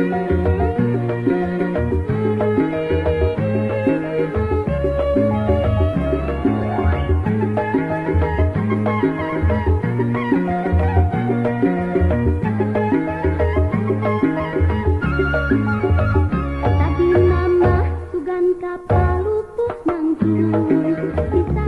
Tadi mama sugan kapal lupus nang Bisa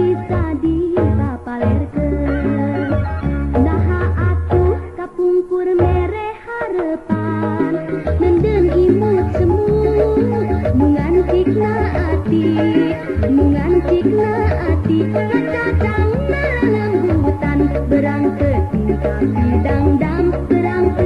bisa dipapalerkeun saha atuh kapungkur mere harepan nendeun imut semut mungan cikna ati mungan cikna ati kacacang lembutan berang ke tingkah pidang dang berang